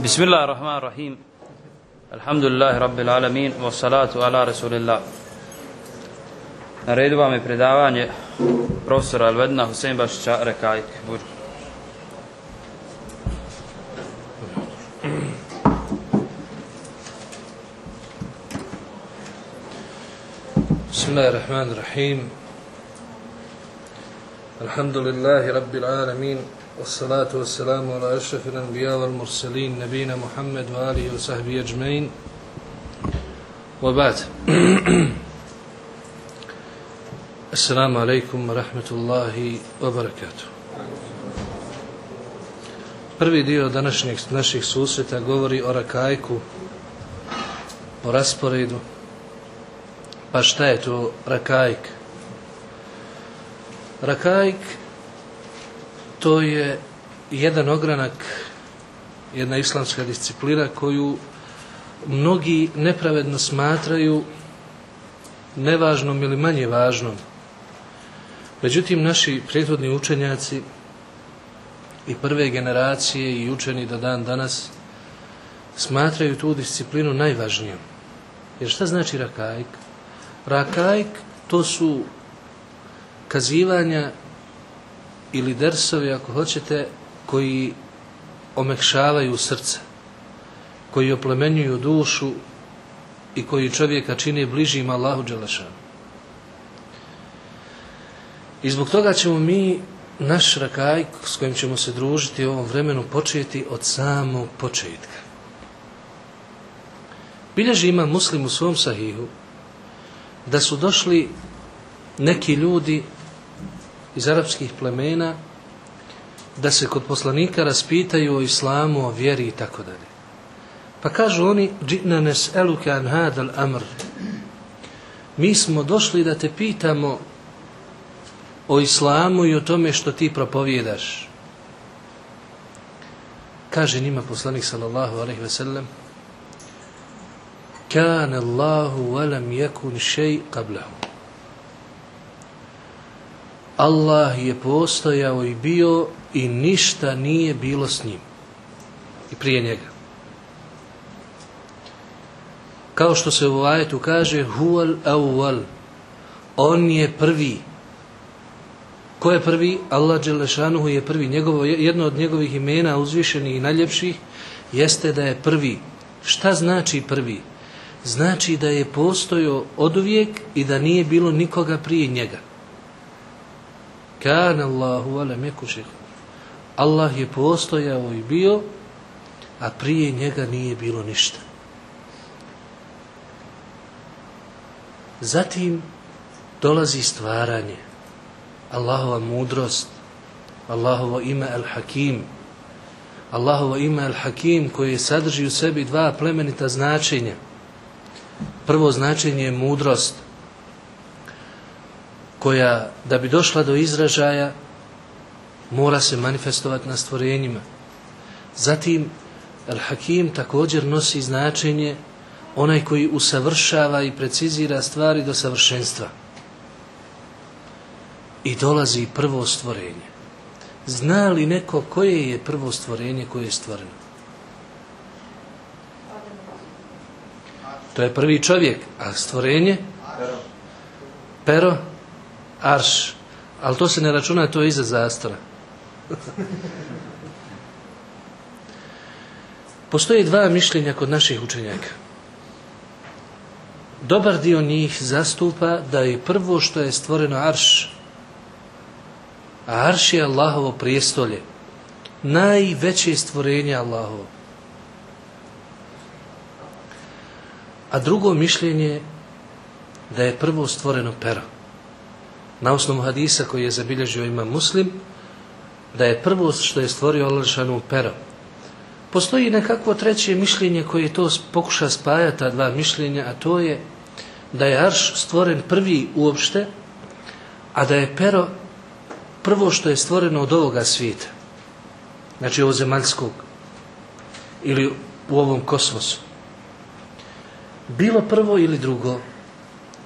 بسم الله الرحمن الرحيم الحمد لله رب العالمين والصلاة على رسول الله Na redu vam je predavanje profesora Alvedina Husein Bašića Rekajk. بسم الله الرحمن الرحيم الحمد لله رب العالمين والصلاة والسلام على أشرف الأنبياء والمرسلين نبينا محمد وآله وصحبه أجمعين وبعد السلام عليكم ورحمة الله وبركاته Prvi dio današnjeg naših susreta govori o rakajku, o rasporedu, Pa šta je to rakajk? Rakajk to je jedan ogranak, jedna islamska disciplina koju mnogi nepravedno smatraju nevažnom ili manje važnom. Međutim, naši prethodni učenjaci i prve generacije i učeni do dan danas smatraju tu disciplinu najvažnijom. Jer šta znači rakajk? Rakajk to su kazivanja ili dersovi ako hoćete koji omekšavaju srce, koji oplemenjuju dušu i koji čovjeka čine bližim Allahu Đelešanu. I zbog toga ćemo mi naš rakajk s kojim ćemo se družiti u ovom vremenu početi od samog početka. Bilježi ima muslim u svom sahihu da su došli neki ljudi iz arapskih plemena da se kod poslanika raspitaju o islamu, o vjeri i tako dalje. Pa kažu oni, džina nes eluke an hadal amr. Mi smo došli da te pitamo o islamu i o tome što ti propovjedaš. Kaže njima poslanik sallallahu alaihi ve sellem, kan Allahu walam yakun shay qablahu. Allah je postojao i bio i ništa nije bilo s njim i prije njega. Kao što se u ajetu kaže huwal awwal on je prvi ko je prvi? Allah Đelešanuhu je prvi njegovo, jedno od njegovih imena uzvišenih i najljepših jeste da je prvi šta znači prvi? znači da je postojao oduvijek i da nije bilo nikoga prije njega. Kan Allahu yekushik. Allah je postojao i bio, a prije njega nije bilo ništa. Zatim dolazi stvaranje, Allahova mudrost, Allahovo ime Al-Hakim, Allahovo ime Al-Hakim koje sadrži u sebi dva plemenita značenja – prvo značenje je mudrost koja da bi došla do izražaja mora se manifestovati na stvorenjima. Zatim Al-Hakim također nosi značenje onaj koji usavršava i precizira stvari do savršenstva. I dolazi prvo stvorenje. Zna li neko koje je prvo stvorenje koje je stvoreno? To je prvi čovjek, a stvorenje? Pero. Pero, arš. Ali to se ne računa, to je iza zastora. Postoji dva mišljenja kod naših učenjaka. Dobar dio njih zastupa da je prvo što je stvoreno arš. A arš je Allahovo prijestolje. Najveće stvorenje Allahovo. A drugo mišljenje da je prvo stvoreno pero. Na osnovu hadisa koji je zabilježio ima muslim, da je prvo što je stvorio Allahšanu pero. Postoji nekakvo treće mišljenje koje to pokuša spajati, ta dva mišljenja, a to je da je arš stvoren prvi uopšte, a da je pero prvo što je stvoreno od ovoga svijeta. Znači ovo zemaljskog ili u ovom kosmosu bilo prvo ili drugo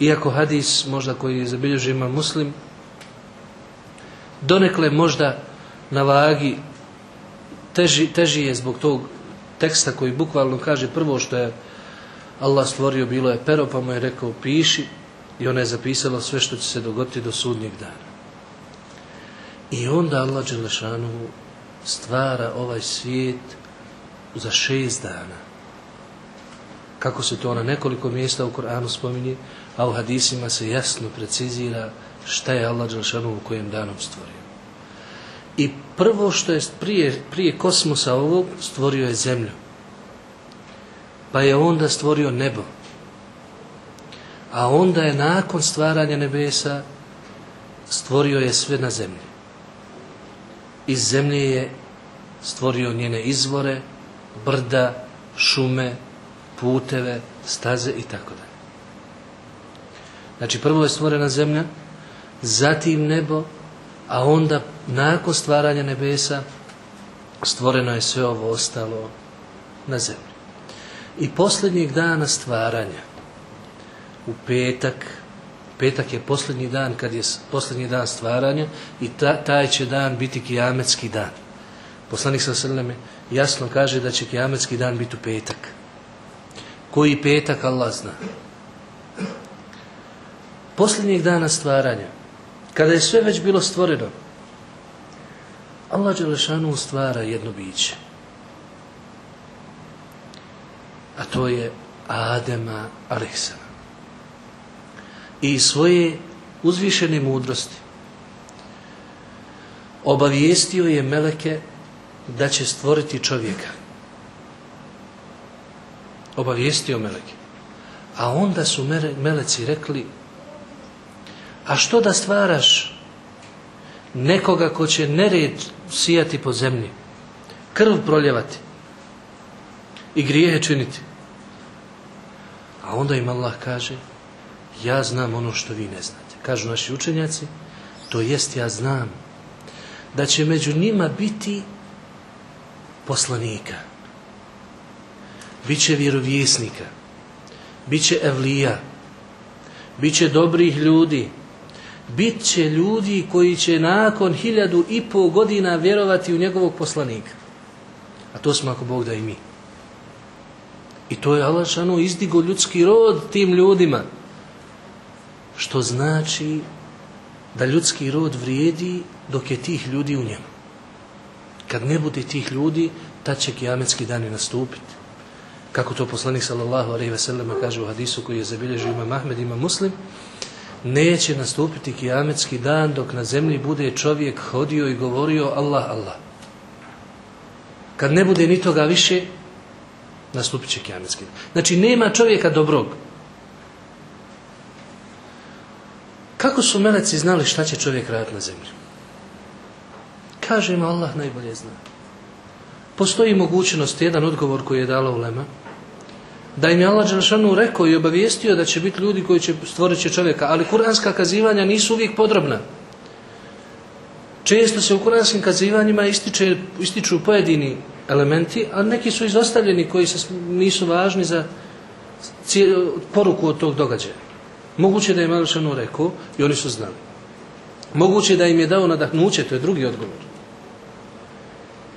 iako hadis možda koji je zabilježio ima muslim donekle možda na vagi teži, teži je zbog tog teksta koji bukvalno kaže prvo što je Allah stvorio bilo je pero pa mu je rekao piši i ona je zapisala sve što će se dogoditi do sudnjeg dana. I onda Allah Đelešanu stvara ovaj svijet za šest dana. Kako se to na nekoliko mjesta u Koranu spominje, a u hadisima se jasno precizira šta je Allah Đelešanu u kojem danom stvorio. I prvo što je prije, prije kosmosa ovog stvorio je zemlju. Pa je onda stvorio nebo. A onda je nakon stvaranja nebesa stvorio je sve na zemlji. Iz zemlje je stvorio njene izvore, brda, šume, puteve, staze i tako. Znači prvo je stvorena zemlja, zatim nebo, a onda nakon stvaranja nebesa stvoreno je sve ovo ostalo na zemlji. I posljednjeg dana stvaranja, u petak, petak je posljednji dan kad je posljednji dan stvaranja i ta, taj će dan biti kijametski dan. Poslanik sa srleme jasno kaže da će kijametski dan biti u petak. Koji petak Allah zna. Posljednjeg dana stvaranja, kada je sve već bilo stvoreno, Allah Đelešanu stvara jedno biće. A to je Adema Aleksana. I svoje uzvišene mudrosti obavijestio je Meleke da će stvoriti čovjeka. Obavijestio Meleke. A onda su Meleci rekli a što da stvaraš nekoga ko će nered sijati po zemlji, krv proljevati i grijehe činiti. A onda im Allah kaže, ja znam ono što vi ne znate. Kažu naši učenjaci, to jest ja znam da će među njima biti poslanika, bit će vjerovjesnika, bit će evlija, bit će dobrih ljudi, bit će ljudi koji će nakon hiljadu i pol godina vjerovati u njegovog poslanika. A to smo ako Bog da i mi. I to je Allah izdigo ljudski rod tim ljudima. Što znači da ljudski rod vrijedi dok je tih ljudi u njemu. Kad ne bude tih ljudi, tad će kijametski dani nastupiti. Kako to poslanik sallallahu alaihi ve kaže u hadisu koji je zabilježio ima Mahmed, ima Muslim, neće nastupiti kijametski dan dok na zemlji bude čovjek hodio i govorio Allah, Allah. Kad ne bude ni toga više, nastupit će kijametski dan. Znači, nema čovjeka dobrog. Kako su meleci znali šta će čovjek raditi na zemlji? Kaže im Allah najbolje zna. Postoji mogućnost, jedan odgovor koji je dala ulema, da im je Allah Đelšanu rekao i obavijestio da će biti ljudi koji će stvorit će čovjeka, ali kuranska kazivanja nisu uvijek podrobna. Često se u kuranskim kazivanjima ističe, ističu pojedini elementi, a neki su izostavljeni koji se nisu važni za cijel, poruku od tog događaja. Moguće da je Đelšanu rekao i oni su znali. Moguće da im je dao nadahnuće, to je drugi odgovor.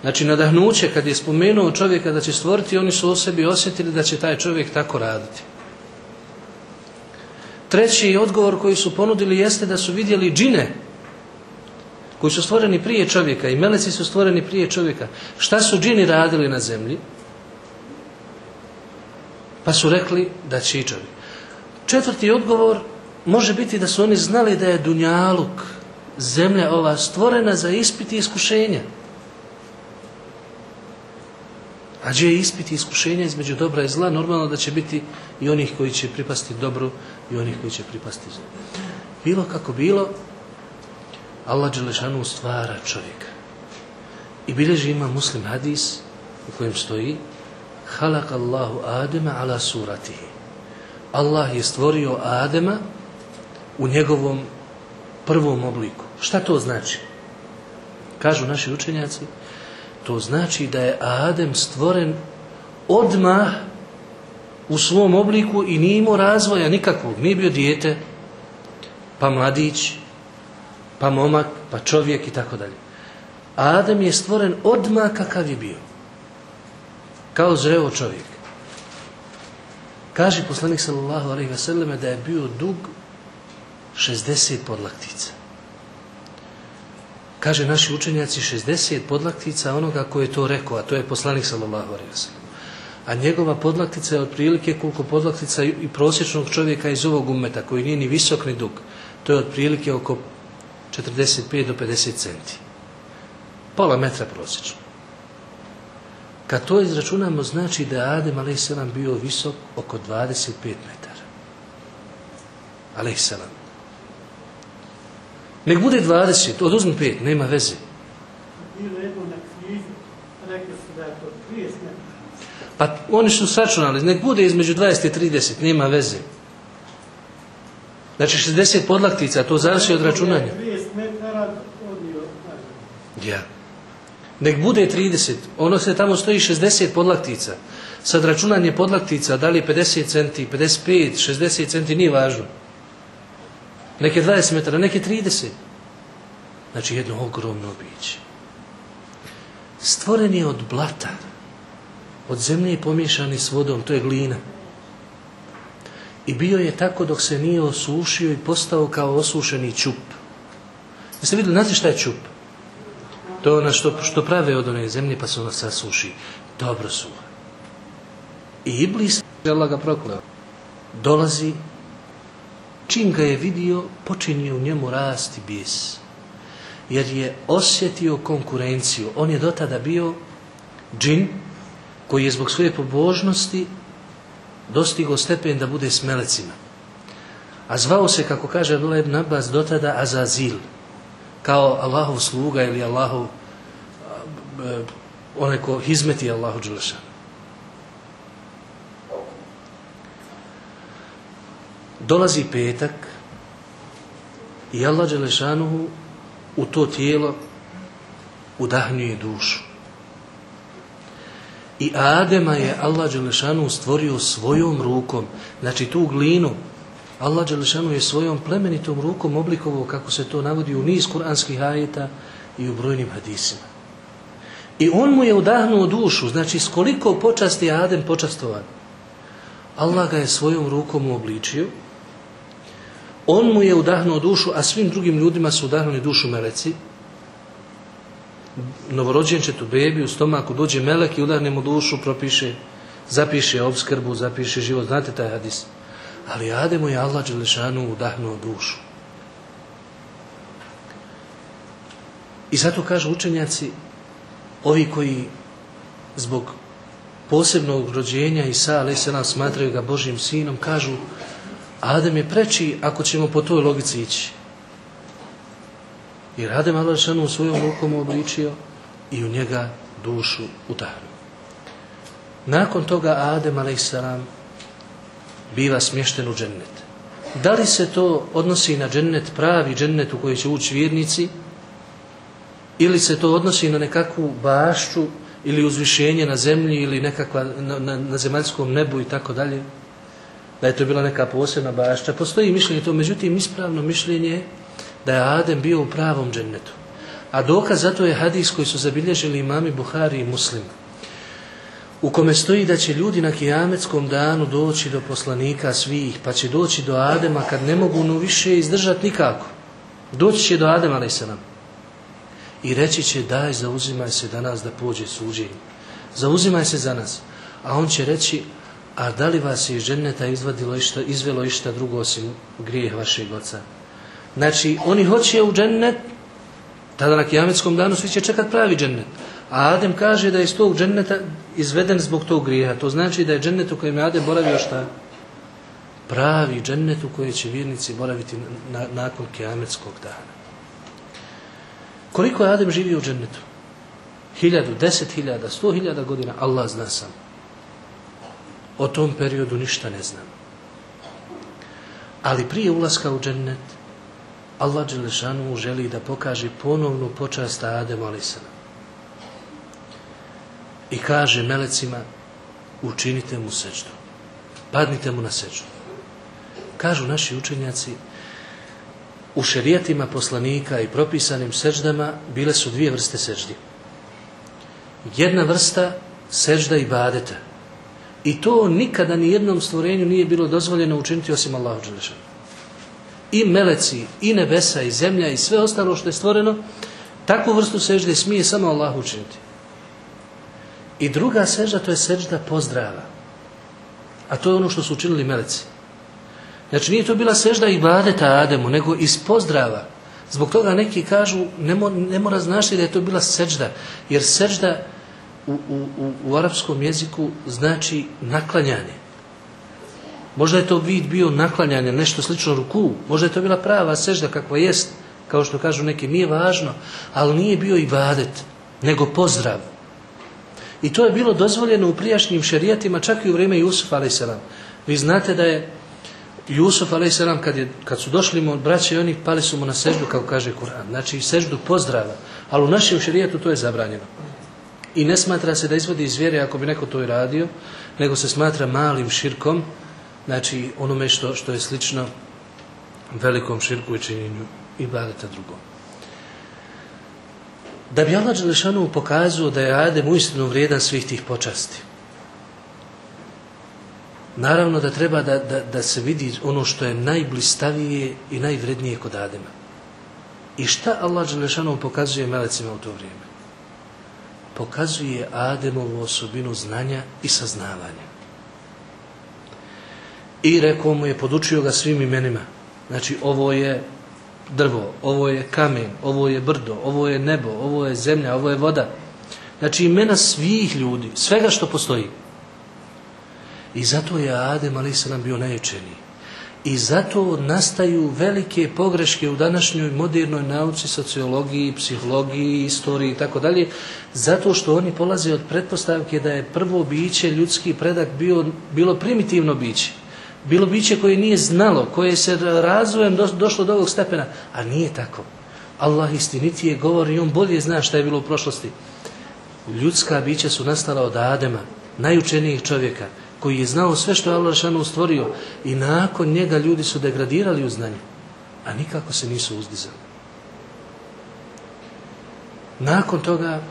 Znači, nadahnuće, kad je spomenuo čovjeka da će stvoriti, oni su o sebi osjetili da će taj čovjek tako raditi. Treći odgovor koji su ponudili jeste da su vidjeli džine koji su stvoreni prije čovjeka i meleci su stvoreni prije čovjeka. Šta su džini radili na zemlji? Pa su rekli da će i čovjek. Četvrti odgovor može biti da su oni znali da je Dunjaluk, zemlja ova, stvorena za ispiti i iskušenja. Gdje je ispit i između dobra i zla, normalno da će biti i onih koji će pripasti dobru i onih koji će pripasti zlu. Bilo kako bilo, Allah Đelešanu stvara čovjeka. I bilježi ima muslim hadis u kojem stoji Halak Allahu Adema ala suratihi. Allah je stvorio Adema u njegovom prvom obliku. Šta to znači? Kažu naši učenjaci, to znači da je Adem stvoren odmah u svom obliku i nije imao razvoja nikakvog. Nije bio dijete, pa mladić, pa momak, pa čovjek i tako dalje. Adem je stvoren odmah kakav je bio. kao zreo čovjek. Kaže poslanik sallallahu selleme da je bio dug 60 podlaktica. Kaže naši učenjaci 60 podlaktica onoga ko je to rekao, a to je poslanik sallallahu alejhi. A njegova podlaktica je otprilike koliko podlaktica i prosječnog čovjeka iz ovog umeta koji nije ni visok ni dug. To je otprilike oko 45 do 50 centi. Pola metra prosječno. Kad to izračunamo, znači da je Adem a.s. bio visok oko 25 metara. A.s. Nek bude 20, oduzmi 5, nema veze. Bilo jedno na križu, rekli su da je to 30 metara. Pa oni su sačunali, nek bude između 20 i 30, nema veze. Znači 60 podlaktica, to zavisi od računanja. 30 metara odnio, kaže. Ja. Nek bude 30, ono se tamo stoji 60 podlaktica. Sad računanje podlaktica, da li je 50 centi, 55, 60 centi, nije važno. Neke 20 metara, neke 30. Znači jedno ogromno biće. Stvoren je od blata, od zemlje pomiješani s vodom, to je glina. I bio je tako dok se nije osušio i postao kao osušeni čup. Jeste vidjeli, znate šta je čup? To je ono što, što prave od one zemlje pa se ono sasuši. Dobro su. I Iblis, Allah ga prokleo, dolazi, čim ga je vidio, počinje u njemu rasti bijes. Jer je osjetio konkurenciju. On je dotada bio džin koji je zbog svoje pobožnosti dostigao stepen da bude s melecima. A zvao se, kako kaže Abdullah ibn Abbas, dotada Azazil kao Allahov sluga ili Allahov onaj ko hizmeti Allahu Đelešanu. Dolazi petak i Allah Đelešanuhu u to tijelo udahnjuje dušu. I Adema je Allah Đelešanu stvorio svojom rukom, znači tu glinu, Allah Đelešanu je svojom plemenitom rukom oblikovao kako se to navodi u niz kuranskih ajeta i u brojnim hadisima. I on mu je udahnuo dušu, znači s koliko počasti Adem počastovan. Allah ga je svojom rukom uobličio, on mu je udahnuo dušu, a svim drugim ljudima su udahnuli dušu meleci. Novorođenčetu bebi u stomaku dođe melek i udahne mu dušu, propiše, zapiše obskrbu, zapiše život. Znate taj hadis? Ali Ademu je Allah Đelešanu udahnuo dušu. I zato kažu učenjaci, ovi koji zbog posebnog rođenja Isa, ali se nam smatraju ga Božim sinom, kažu Adem je preči ako ćemo po toj logici ići. Jer Adem Allah Đelešanu u svojom rukom obličio i u njega dušu udahnuo. Nakon toga Adem a.s biva smješten u džennet. Da li se to odnosi na džennet, pravi džennet u koji će ući vjernici, ili se to odnosi na nekakvu bašću ili uzvišenje na zemlji ili nekakva na, na, na zemaljskom nebu i tako dalje, da je to bila neka posebna bašća. Postoji mišljenje to, međutim ispravno mišljenje je da je Adem bio u pravom džennetu. A dokaz zato je hadis koji su zabilježili imami Buhari i Muslim u kome stoji da će ljudi na kijametskom danu doći do poslanika svih, pa će doći do Adema kad ne mogu no više izdržati nikako. Doći će do Adema, ali se nam. I reći će, daj, zauzimaj se danas da pođe suđenje. Zauzimaj se za nas. A on će reći, a da li vas je iz dženeta izvadilo išta, izvelo išta drugo osim grijeh vašeg oca? Znači, oni hoće u džennet, tada na kijametskom danu svi će čekat pravi džennet. A Adem kaže da je iz tog dženneta izveden zbog tog grijeha. To znači da je džennet u kojem je Adem boravio šta? Pravi džennet u kojem će vjernici boraviti na, nakon kiametskog dana. Koliko je Adem živio u džennetu? Hiljadu, deset hiljada, sto hiljada godina, Allah zna sam. O tom periodu ništa ne znam. Ali prije ulaska u džennet, Allah Đelešanu želi da pokaže ponovnu počast Ademu alisalam i kaže melecima učinite mu seđdu. Padnite mu na seđdu. Kažu naši učenjaci u šerijetima poslanika i propisanim seđdama bile su dvije vrste seđdi. Jedna vrsta sežda i badeta. I to nikada ni jednom stvorenju nije bilo dozvoljeno učiniti osim Allahu Đelešanu. I meleci, i nebesa, i zemlja, i sve ostalo što je stvoreno, takvu vrstu sežde smije samo Allah učiniti. I druga sežda, to je sežda pozdrava. A to je ono što su učinili meleci. Znači nije to bila sežda i badeta Ademu, nego iz pozdrava. Zbog toga neki kažu, ne, ne mora znašti da je to bila sežda, jer sežda u, u, u, arapskom jeziku znači naklanjanje. Možda je to vid bio naklanjanje, nešto slično ruku, možda je to bila prava sežda kakva jest, kao što kažu neki, nije važno, ali nije bio i badet, nego pozdrav. I to je bilo dozvoljeno u prijašnjim šerijatima, čak i u vrijeme Jusufa a.s. Vi znate da je Jusuf a.s. Kad, je, kad su došli mu od braća i oni pali su mu na seždu, kao kaže Kur'an. Znači seždu pozdrava, ali u našem šerijatu to je zabranjeno. I ne smatra se da izvodi iz vjere ako bi neko to i radio, nego se smatra malim širkom, znači onome što, što je slično velikom širku i činjenju i badeta drugom. Da bi Allah Đelešanu pokazao da je Adem uistinu vrijedan svih tih počasti. Naravno da treba da, da, da se vidi ono što je najblistavije i najvrednije kod Adema. I šta Allah Đelešanu pokazuje melecima u to vrijeme? Pokazuje Ademovu osobinu znanja i saznavanja. I rekao mu je, podučio ga svim imenima. Znači, ovo je drvo, ovo je kamen, ovo je brdo, ovo je nebo, ovo je zemlja, ovo je voda. Znači, imena svih ljudi, svega što postoji. I zato je Adem a.s. bio najučeniji. I zato nastaju velike pogreške u današnjoj modernoj nauci, sociologiji, psihologiji, istoriji i tako dalje, zato što oni polaze od pretpostavke da je prvo biće, ljudski predak, bio, bilo primitivno biće. Bilo biće koje nije znalo, koje se razvojem do, došlo do ovog stepena, a nije tako. Allah istinitije govori i on bolje zna šta je bilo u prošlosti. Ljudska bića su nastala od Adema, najučenijih čovjeka, koji je znao sve što je Allah šanu stvorio i nakon njega ljudi su degradirali u znanju, a nikako se nisu uzdizali. Nakon toga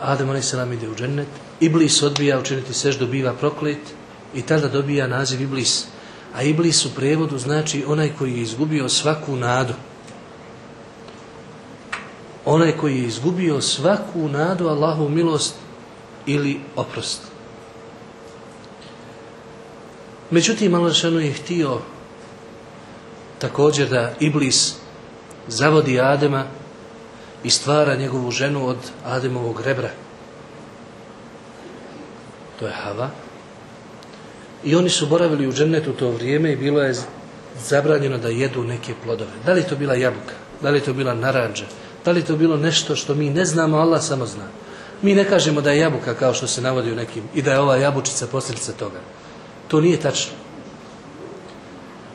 Adem a.s. ide u džennet, Iblis odbija učiniti seždu, biva proklet i tada dobija naziv Iblis. A Iblis u prevodu znači onaj koji je izgubio svaku nadu. Onaj koji je izgubio svaku nadu Allahu milost ili oprost. Međutim, Allahšanu je htio također da Iblis zavodi Adema i stvara njegovu ženu od Ademovog rebra. To je Hava. I oni su boravili u džennetu to vrijeme i bilo je zabranjeno da jedu neke plodove. Da li to bila jabuka? Da li to bila naranđa? Da li to bilo nešto što mi ne znamo, Allah samo zna. Mi ne kažemo da je jabuka kao što se navodi u nekim i da je ova jabučica posljedica toga. To nije tačno.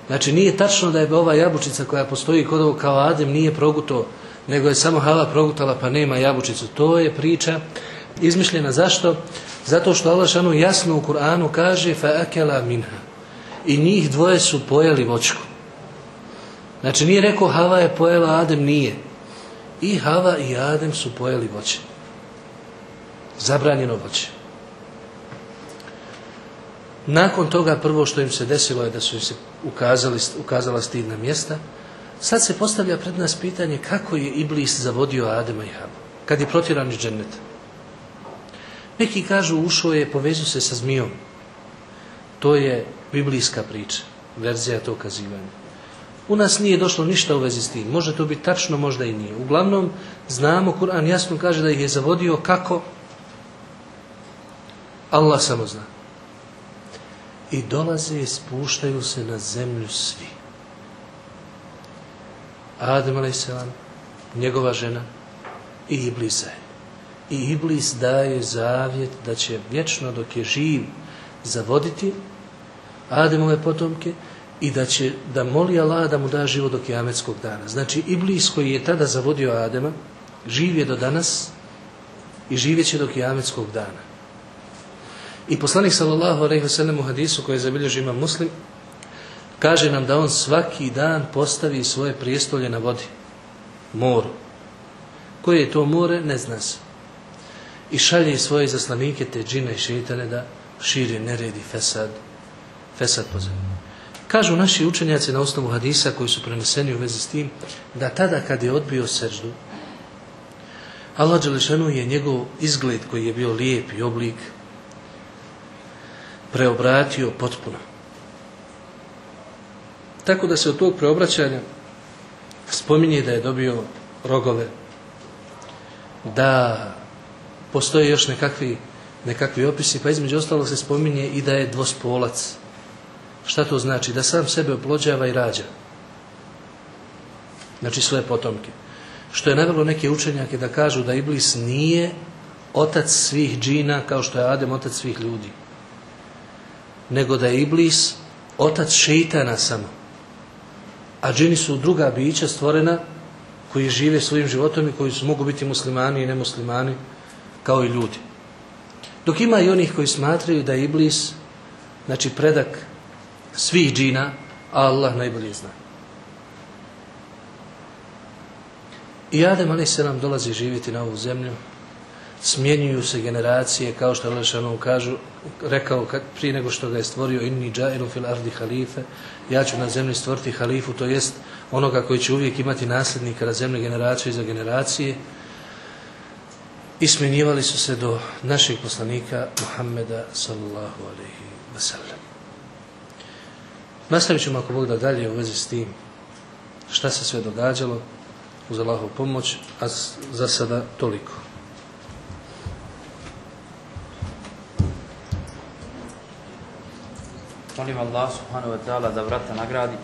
Znači nije tačno da je ova jabučica koja postoji kod ovog kao Adem nije proguto, nego je samo Hava progutala pa nema jabučicu. To je priča izmišljena. Zašto? Zato što Allah šanu jasno u Kur'anu kaže akela minha. I njih dvoje su pojeli vočku. Znači nije rekao Hava je pojela, Adem nije. I Hava i Adem su pojeli voće. Zabranjeno voće. Nakon toga prvo što im se desilo je da su im se ukazali, ukazala stidna mjesta. Sad se postavlja pred nas pitanje kako je Iblis zavodio Adema i Havu. Kad je protjeran iz. Neki kažu ušao je, povezu se sa zmijom. To je biblijska priča, verzija to kazivanja. U nas nije došlo ništa u vezi s tim. Može to biti tačno, možda i nije. Uglavnom, znamo, Kur'an jasno kaže da ih je zavodio kako Allah samo zna i dolaze i spuštaju se na zemlju svi. Adem a.s. njegova žena i Iblisa. I Iblis daje zavjet da će vječno dok je živ zavoditi Ademove potomke i da će da moli Allah da mu da život do kijametskog dana. Znači Iblis koji je tada zavodio Adema živ je do danas i živjet će do kijametskog dana. I poslanik sallallahu alejhi ve u hadisu koji je zabilježio Imam Muslim kaže nam da on svaki dan postavi svoje prijestolje na vodi, moru. Koje je to more, ne zna se. i šalje svoje zaslanike te džine i šeitane da šire nered i fesad, fesad po zemlji. Kažu naši učenjaci na osnovu hadisa koji su preneseni u vezi s tim, da tada kad je odbio seždu, Allah Đelešanu je njegov izgled koji je bio lijep i oblik preobratio potpuno. Tako da se od tog preobraćanja spominje da je dobio rogove, da postoje još nekakvi, nekakvi opisi, pa između ostalog se spominje i da je dvospolac. Šta to znači? Da sam sebe oplođava i rađa. Znači svoje potomke. Što je navelo neke učenjake da kažu da Iblis nije otac svih džina kao što je Adem otac svih ljudi. Nego da je Iblis otac šeitana samo. A džini su druga bića stvorena koji žive svojim životom i koji su, mogu biti muslimani i nemuslimani kao i ljudi. Dok ima i onih koji smatraju da je Iblis znači predak svih džina, a Allah najbolje zna. I Adem a.s. dolazi živjeti na ovu zemlju, smjenjuju se generacije, kao što Alešanom kažu, rekao kad, prije nego što ga je stvorio inni džailu fil ardi halife, ja ću na zemlji stvoriti halifu, to jest onoga koji će uvijek imati nasljednika na zemlji generacije za generacije, i smjenjivali su se do našeg poslanika Muhammeda sallallahu alaihi wa sallam. Nastavit ćemo ako Bog da dalje u vezi s tim šta se sve događalo uz Allahov pomoć, a za sada toliko. Molim Allah subhanahu wa ta'ala da vrata nagradi